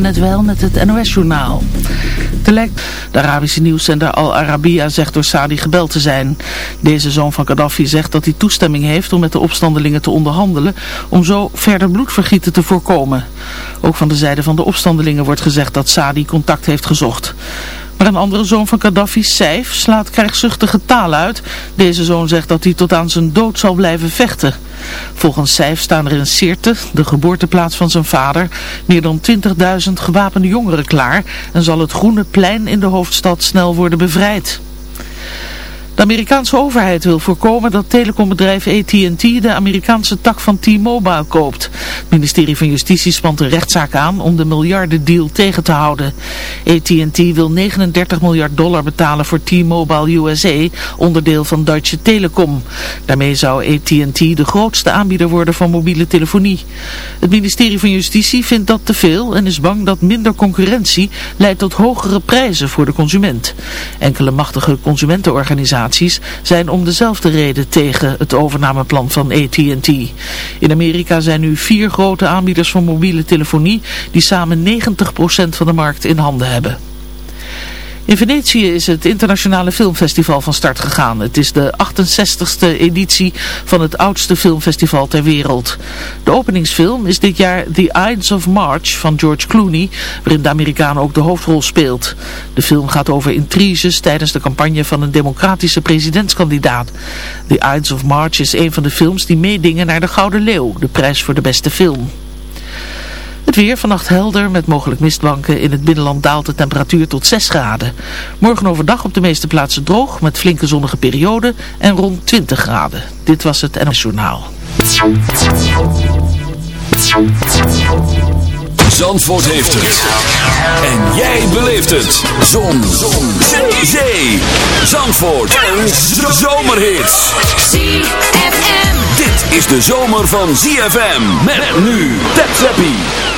net wel met het NOS-journaal. De Arabische nieuwszender Al Arabiya zegt door Saadi gebeld te zijn. Deze zoon van Gaddafi zegt dat hij toestemming heeft om met de opstandelingen te onderhandelen om zo verder bloedvergieten te voorkomen. Ook van de zijde van de opstandelingen wordt gezegd dat Saadi contact heeft gezocht. Maar een andere zoon van Gaddafi, Saif, slaat krijgszuchtige taal uit. Deze zoon zegt dat hij tot aan zijn dood zal blijven vechten. Volgens Saif staan er in Sirte, de geboorteplaats van zijn vader, meer dan 20.000 gewapende jongeren klaar en zal het groene plein in de hoofdstad snel worden bevrijd. De Amerikaanse overheid wil voorkomen dat telecombedrijf AT&T de Amerikaanse tak van T-Mobile koopt. Het ministerie van Justitie spant een rechtszaak aan om de miljardendeal tegen te houden. AT&T wil 39 miljard dollar betalen voor T-Mobile USA, onderdeel van Deutsche Telekom. Daarmee zou AT&T de grootste aanbieder worden van mobiele telefonie. Het ministerie van Justitie vindt dat te veel en is bang dat minder concurrentie leidt tot hogere prijzen voor de consument. Enkele machtige consumentenorganisaties zijn om dezelfde reden tegen het overnameplan van AT&T. In Amerika zijn nu vier grote aanbieders van mobiele telefonie die samen 90% van de markt in handen hebben. In Venetië is het internationale filmfestival van start gegaan. Het is de 68ste editie van het oudste filmfestival ter wereld. De openingsfilm is dit jaar The Ides of March van George Clooney, waarin de Amerikaan ook de hoofdrol speelt. De film gaat over intriges tijdens de campagne van een democratische presidentskandidaat. The Ides of March is een van de films die meedingen naar de Gouden Leeuw, de prijs voor de beste film. Het weer vannacht helder met mogelijk mistbanken. In het binnenland daalt de temperatuur tot 6 graden. Morgen overdag op de meeste plaatsen droog met flinke zonnige perioden en rond 20 graden. Dit was het NOS Journaal. Zandvoort heeft het. En jij beleeft het. Zon. Zon. Zee. Zandvoort. Een zomerhit. ZFM. Dit is de zomer van ZFM. Met nu. Tap Zappie.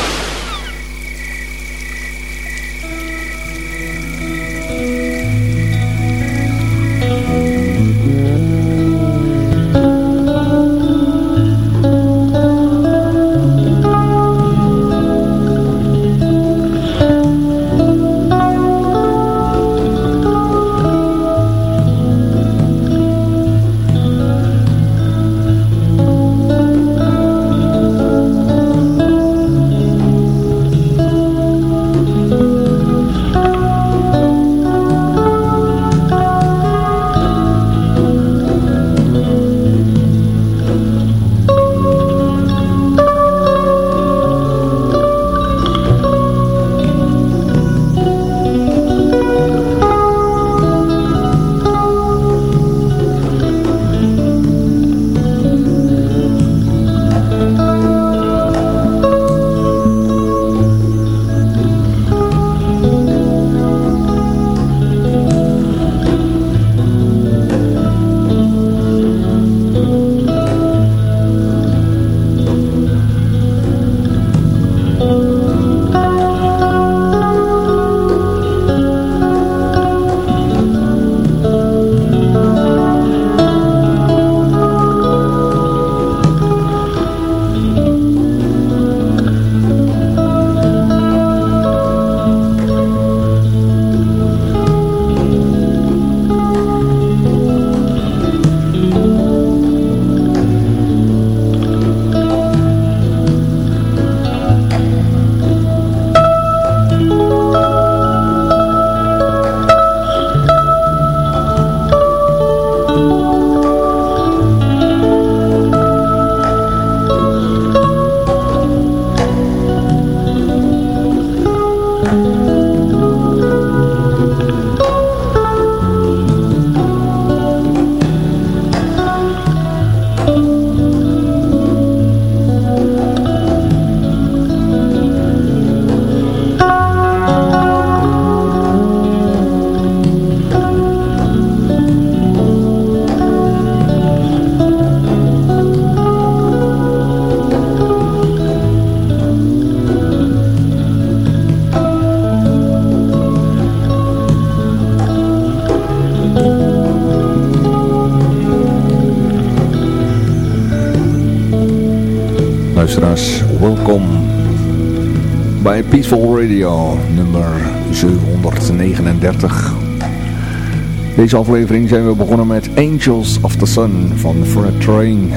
Deze aflevering zijn we begonnen met Angels of the Sun van Fred Train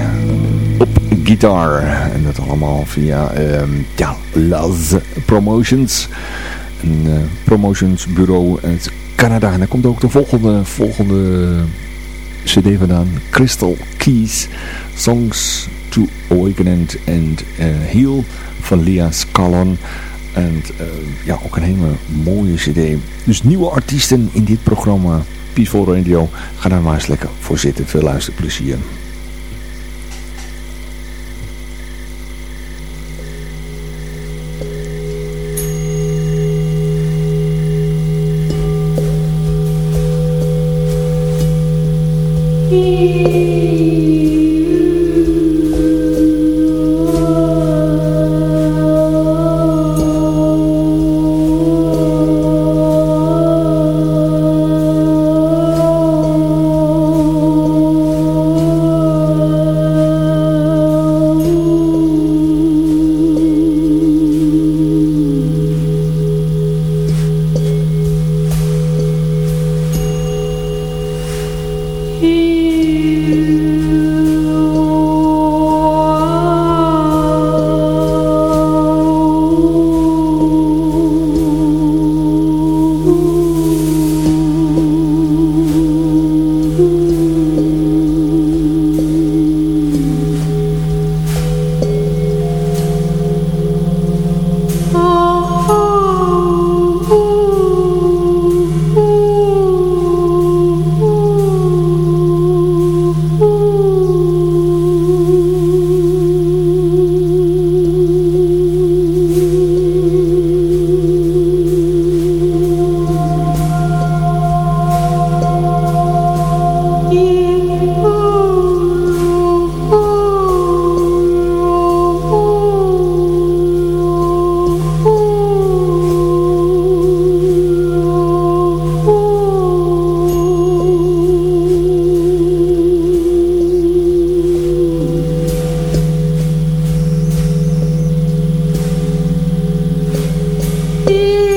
op gitaar. En dat allemaal via um, ja, Laz Promotions, een uh, promotionsbureau uit Canada. En daar komt ook de volgende, volgende cd vandaan, Crystal Keys, Songs to Awaken and, uh, Heal van Lia Scallon. En uh, ja, ook een hele mooie cd. Dus nieuwe artiesten in dit programma Peaceful Radio. Ga daar maar eens lekker voor zitten. Veel luisterplezier. you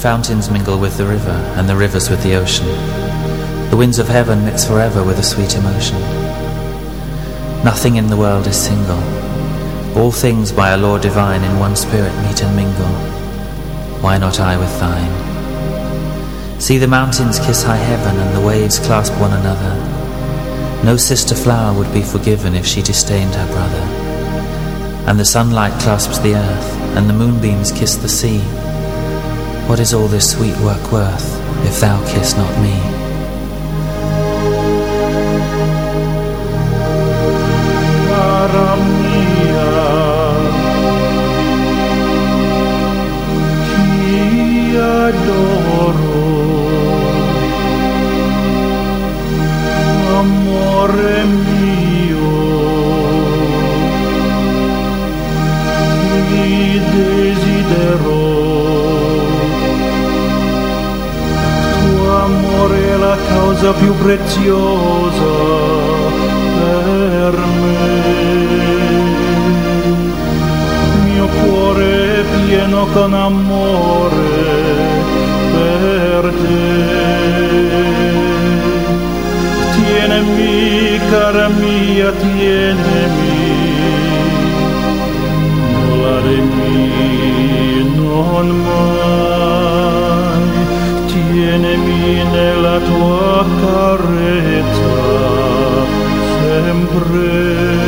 fountains mingle with the river, and the rivers with the ocean. The winds of heaven mix forever with a sweet emotion. Nothing in the world is single. All things by a law divine in one spirit meet and mingle. Why not I with thine? See the mountains kiss high heaven, and the waves clasp one another. No sister flower would be forgiven if she disdained her brother. And the sunlight clasps the earth, and the moonbeams kiss the sea. What is all this sweet work worth if thou kiss not me? adoro amore mio cosa più preziosa per me. Mio cuore è pieno con amore per te. Tienimi, cara mia, tienimi, molaremi non mai, tienimi nella tua carezza sempre.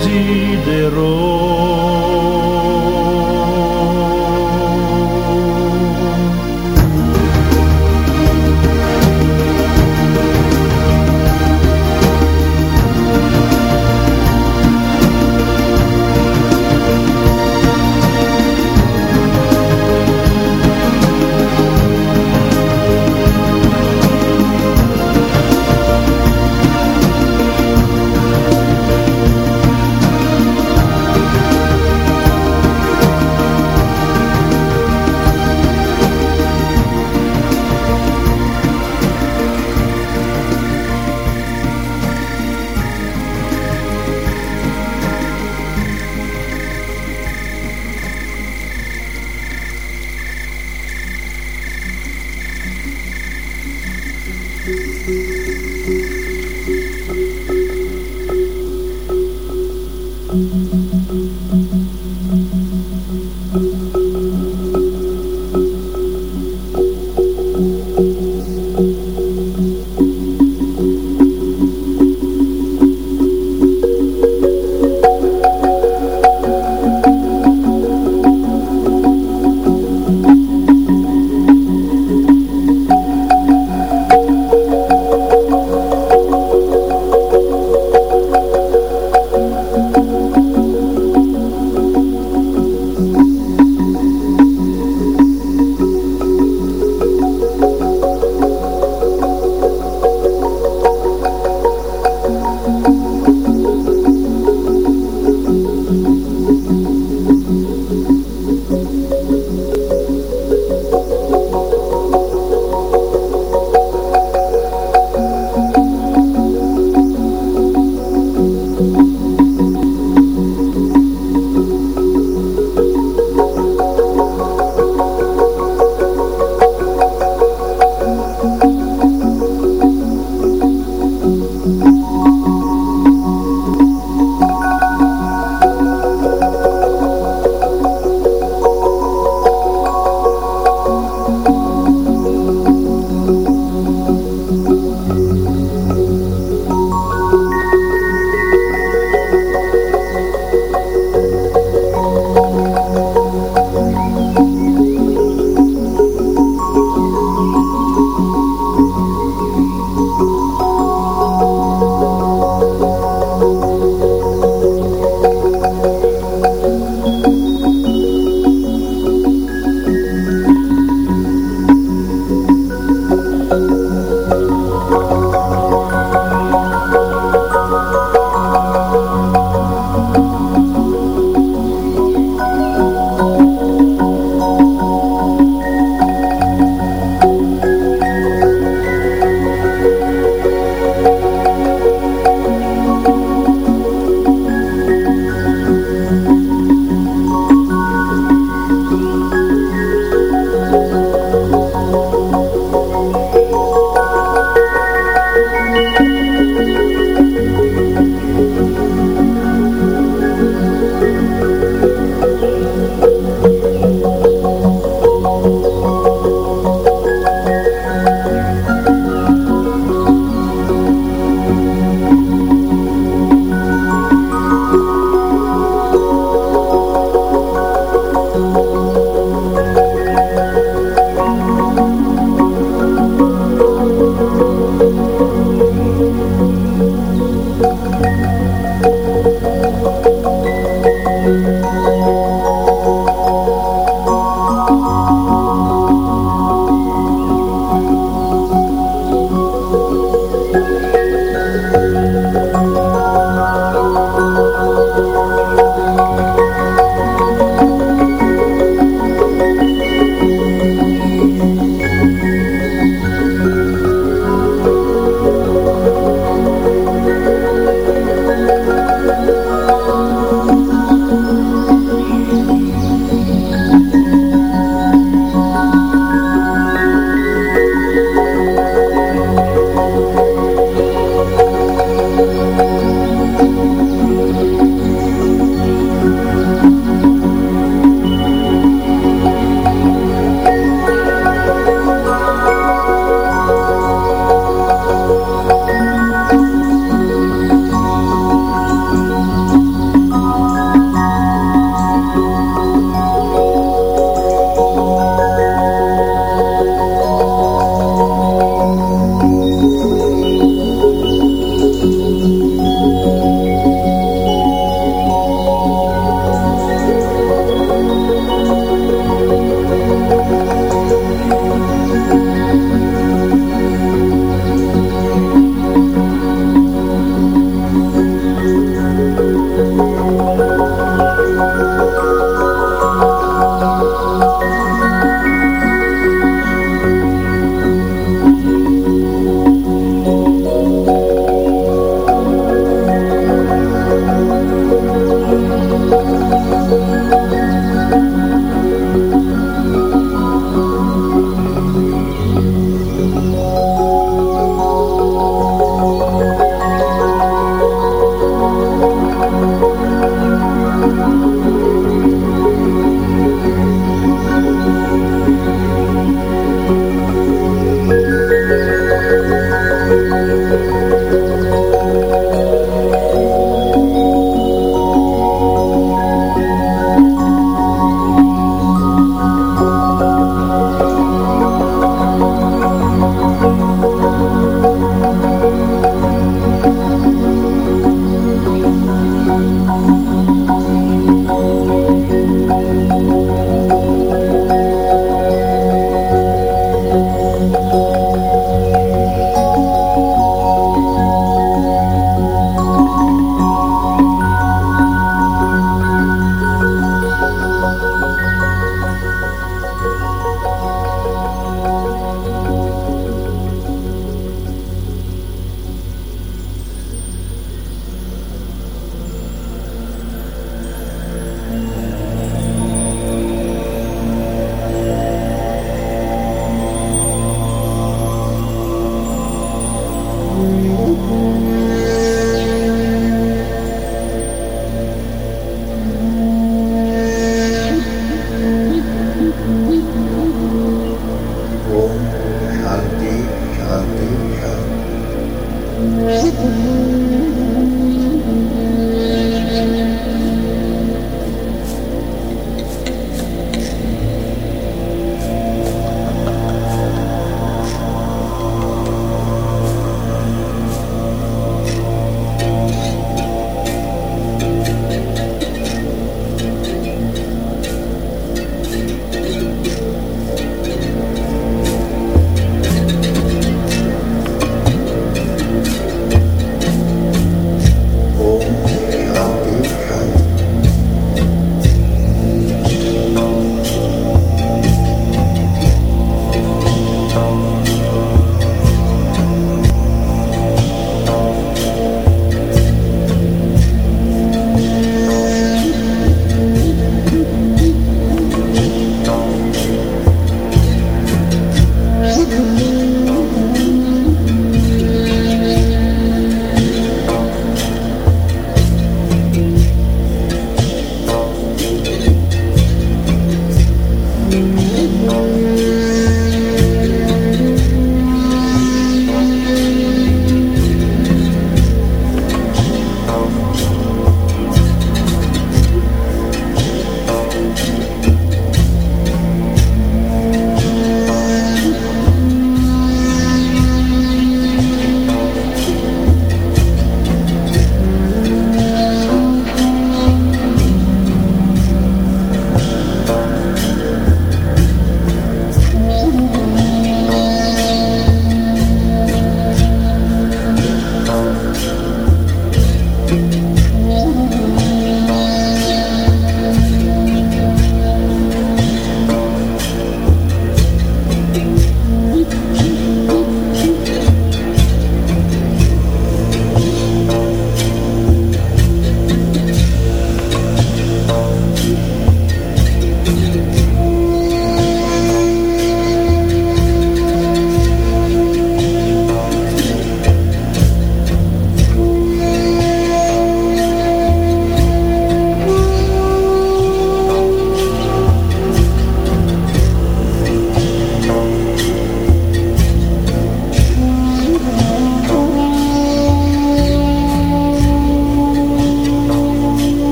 desiderò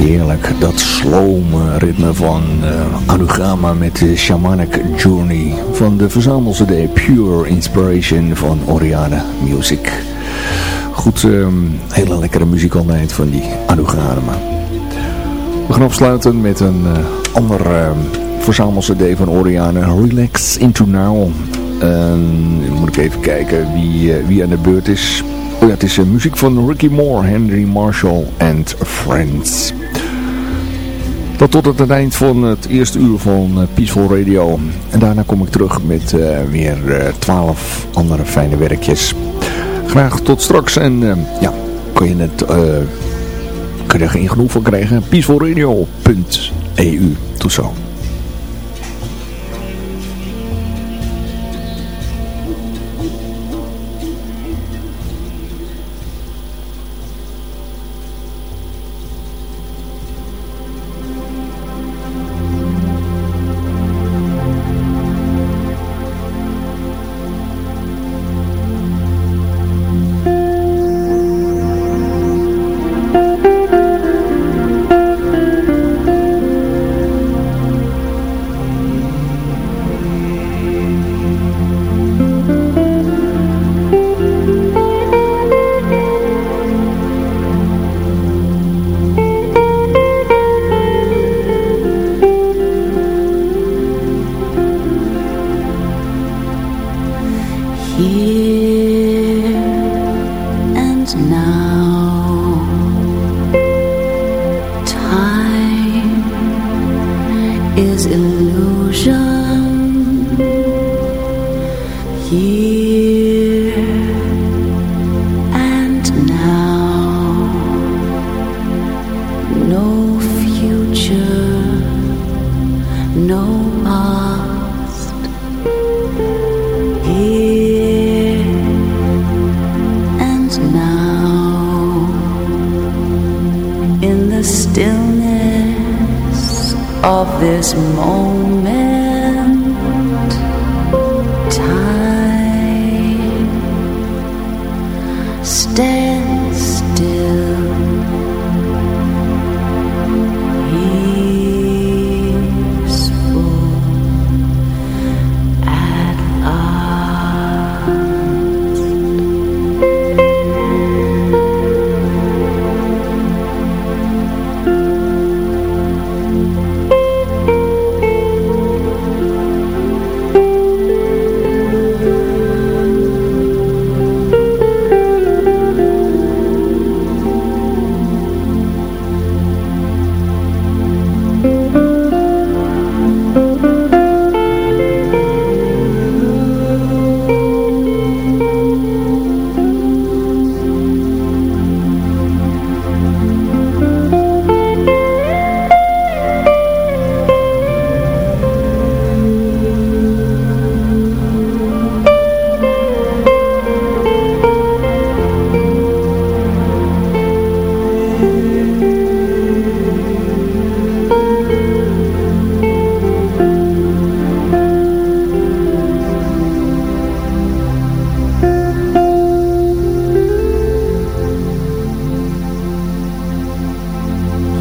Heerlijk. Dat slome ritme van uh, Anugama met de Shamanic Journey van de verzamelcd Pure Inspiration van Oriana Music. Goed, um, hele lekkere muziek altijd van die Anugama. We gaan afsluiten met een uh, ander uh, van Oriana, Relax Into Now. Uh, moet ik even kijken wie, uh, wie aan de beurt is. Oh het is muziek van Ricky Moore, Henry Marshall and Friends. Dat tot het eind van het eerste uur van uh, Peaceful Radio. En daarna kom ik terug met uh, weer twaalf andere fijne werkjes. Graag tot straks en ja, kun je het kun je er geen genoeg van krijgen. peacefulradio.eu. Tot zo. Here.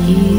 here.